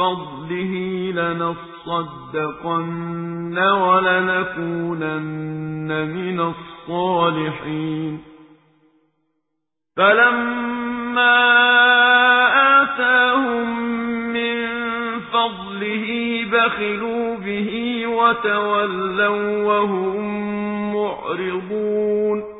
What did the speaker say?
فضله لنصدقن ولنكونن من الصالحين. فلما آتاهم من فضله بخلوا به وتولوا وهم معرضون.